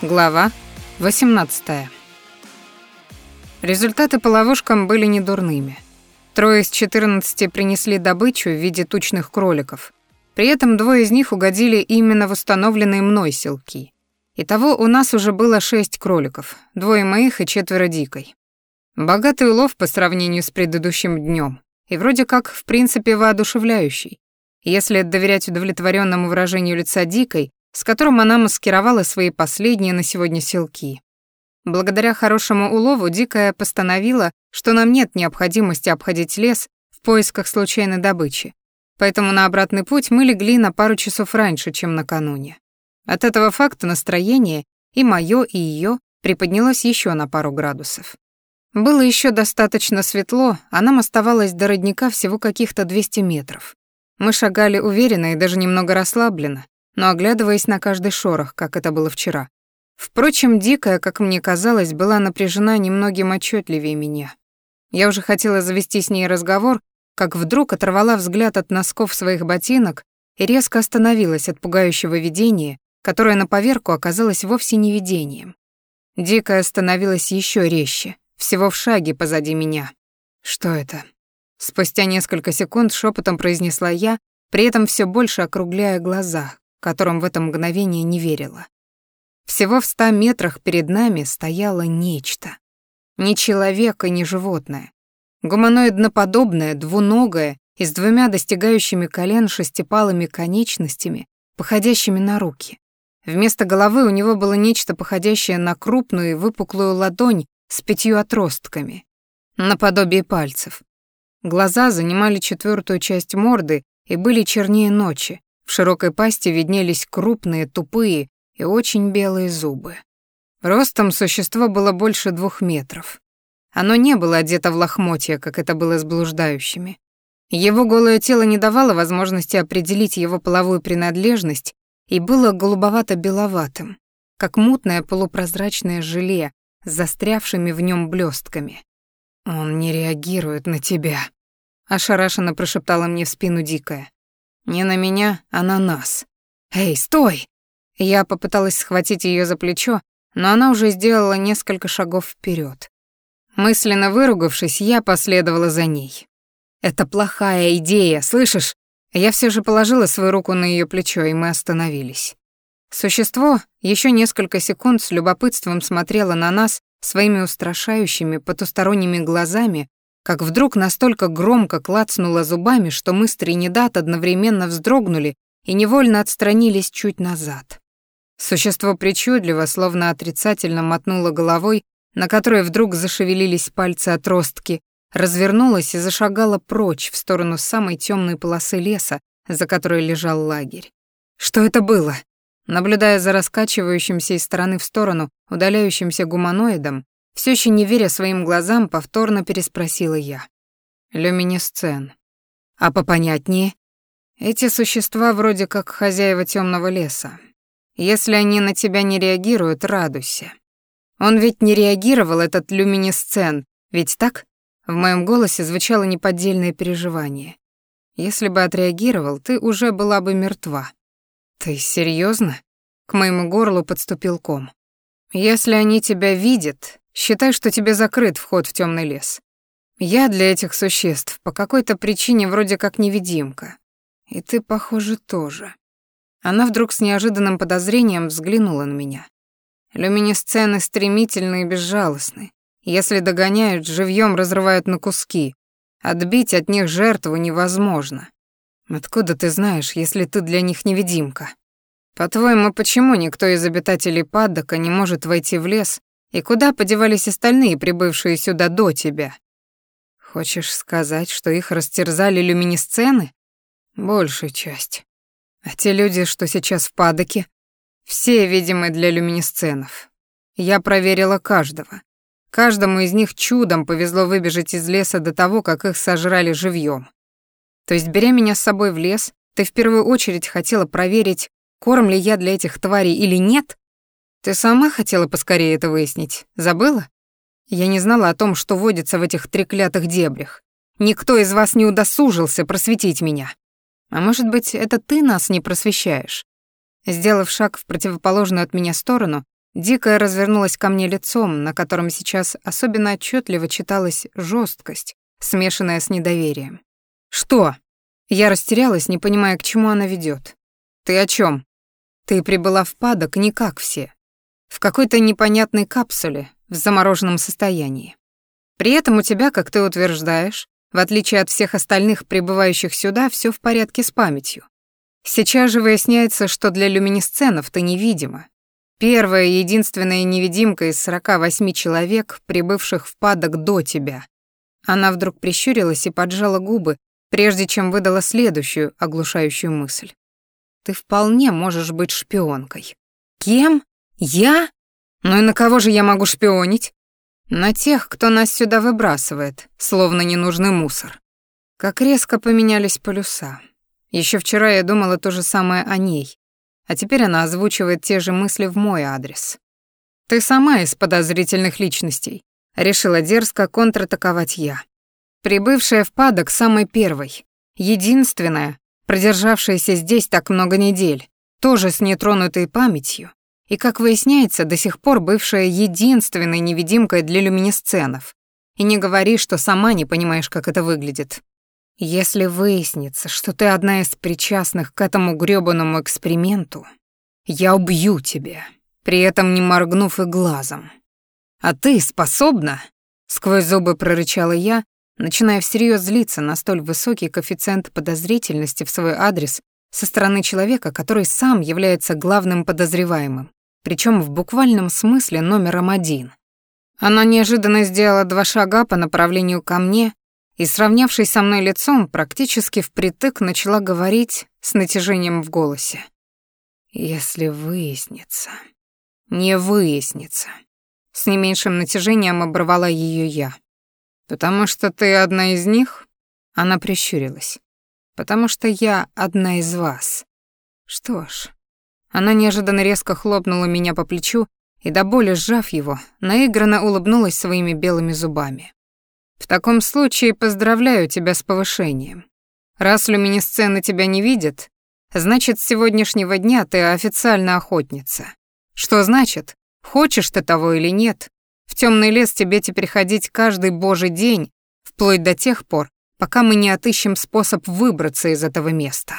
Глава 18. Результаты по ловушкам были недурными. Трое из 14 принесли добычу в виде тучных кроликов. При этом двое из них угодили именно в установленные мной селки. Итого у нас уже было шесть кроликов, двое моих и четверо дикой. Богатый улов по сравнению с предыдущим днем, и вроде как, в принципе, воодушевляющий. Если доверять удовлетворенному выражению лица дикой, с которым она маскировала свои последние на сегодня селки. Благодаря хорошему улову Дикая постановила, что нам нет необходимости обходить лес в поисках случайной добычи, поэтому на обратный путь мы легли на пару часов раньше, чем накануне. От этого факта настроение и моё, и её приподнялось ещё на пару градусов. Было ещё достаточно светло, а нам оставалось до родника всего каких-то 200 метров. Мы шагали уверенно и даже немного расслабленно, но оглядываясь на каждый шорох, как это было вчера. Впрочем, Дикая, как мне казалось, была напряжена немногим отчетливее меня. Я уже хотела завести с ней разговор, как вдруг оторвала взгляд от носков своих ботинок и резко остановилась от пугающего видения, которое на поверку оказалось вовсе не видением. Дикая становилась еще резче, всего в шаге позади меня. Что это? Спустя несколько секунд шепотом произнесла я, при этом все больше округляя глаза, которым в это мгновение не верила. Всего в ста метрах перед нами стояло нечто. Ни человек и ни животное. Гуманоидноподобное, двуногое и с двумя достигающими колен шестипалыми конечностями, походящими на руки. Вместо головы у него было нечто походящее на крупную и выпуклую ладонь с пятью отростками, наподобие пальцев. Глаза занимали четвертую часть морды и были чернее ночи, в широкой пасти виднелись крупные, тупые и очень белые зубы. Ростом существо было больше двух метров. Оно не было одето в лохмотья, как это было с блуждающими. Его голое тело не давало возможности определить его половую принадлежность и было голубовато-беловатым, как мутное полупрозрачное желе с застрявшими в нем блестками. «Он не реагирует на тебя», — ошарашенно прошептала мне в спину Дикая. Не на меня, а на нас. «Эй, стой!» Я попыталась схватить ее за плечо, но она уже сделала несколько шагов вперед. Мысленно выругавшись, я последовала за ней. «Это плохая идея, слышишь?» Я все же положила свою руку на ее плечо, и мы остановились. Существо еще несколько секунд с любопытством смотрело на нас своими устрашающими потусторонними глазами, как вдруг настолько громко клацнуло зубами, что мы с Тринидад одновременно вздрогнули и невольно отстранились чуть назад. Существо причудливо, словно отрицательно мотнуло головой, на которой вдруг зашевелились пальцы отростки, развернулось и зашагало прочь в сторону самой темной полосы леса, за которой лежал лагерь. Что это было? Наблюдая за раскачивающимся из стороны в сторону удаляющимся гуманоидом, все еще не веря своим глазам, повторно переспросила я. Люминесцен. А попонятнее? Эти существа вроде как хозяева темного леса. Если они на тебя не реагируют, радуйся. Он ведь не реагировал, этот люминесцен, ведь так? В моем голосе звучало неподдельное переживание. Если бы отреагировал, ты уже была бы мертва. Ты серьезно? К моему горлу подступил ком. Если они тебя видят, Считай, что тебе закрыт вход в темный лес. Я для этих существ по какой-то причине вроде как невидимка. И ты, похоже, тоже. Она вдруг с неожиданным подозрением взглянула на меня. Люминесцены стремительны и безжалостны. Если догоняют, живьем разрывают на куски. Отбить от них жертву невозможно. Откуда ты знаешь, если ты для них невидимка? По-твоему, почему никто из обитателей Паддока не может войти в лес и куда подевались остальные, прибывшие сюда до тебя? Хочешь сказать, что их растерзали люминесцены? Большая часть. А те люди, что сейчас в падоке, все видимы для люминесценов. Я проверила каждого. Каждому из них чудом повезло выбежать из леса до того, как их сожрали живьем. То есть, беря меня с собой в лес, ты в первую очередь хотела проверить, корм ли я для этих тварей или нет? Ты сама хотела поскорее это выяснить. Забыла? Я не знала о том, что водится в этих треклятых дебрях. Никто из вас не удосужился просветить меня. А может быть, это ты нас не просвещаешь? Сделав шаг в противоположную от меня сторону, Дикая развернулась ко мне лицом, на котором сейчас особенно отчетливо читалась жесткость, смешанная с недоверием. «Что?» Я растерялась, не понимая, к чему она ведет. «Ты о чем? Ты прибыла в падок не как все. В какой-то непонятной капсуле, в замороженном состоянии. При этом у тебя, как ты утверждаешь, в отличие от всех остальных прибывающих сюда, все в порядке с памятью. Сейчас же выясняется, что для люминесценов ты невидима. Первая и единственная невидимка из 48 человек, прибывших в падок до тебя. Она вдруг прищурилась и поджала губы, прежде чем выдала следующую оглушающую мысль. Ты вполне можешь быть шпионкой. Кем? Я? Ну и на кого же я могу шпионить? На тех, кто нас сюда выбрасывает, словно ненужный мусор. Как резко поменялись полюса. Еще вчера я думала то же самое о ней, а теперь она озвучивает те же мысли в мой адрес. Ты сама из подозрительных личностей. Решила дерзко контратаковать я. Прибывшая в падок самой первой, единственная, продержавшаяся здесь так много недель, тоже с нетронутой памятью, и, как выясняется, до сих пор бывшая единственной невидимкой для люминесценов. И не говори, что сама не понимаешь, как это выглядит. Если выяснится, что ты одна из причастных к этому грёбаному эксперименту, я убью тебя, при этом не моргнув и глазом. А ты способна? Сквозь зубы прорычала я, начиная всерьез злиться на столь высокий коэффициент подозрительности в свой адрес со стороны человека, который сам является главным подозреваемым причем в буквальном смысле номером один. Она неожиданно сделала два шага по направлению ко мне и, сравнявшись со мной лицом, практически впритык начала говорить с натяжением в голосе. «Если выяснится...» «Не выяснится...» С не меньшим натяжением оборвала ее я. «Потому что ты одна из них?» Она прищурилась. «Потому что я одна из вас. Что ж, она неожиданно резко хлопнула меня по плечу и, до боли сжав его, наигранно улыбнулась своими белыми зубами. «В таком случае поздравляю тебя с повышением. Раз люминесцены тебя не видят, значит, с сегодняшнего дня ты официально охотница. Что значит, хочешь ты того или нет, в темный лес тебе теперь ходить каждый божий день, вплоть до тех пор, пока мы не отыщем способ выбраться из этого места».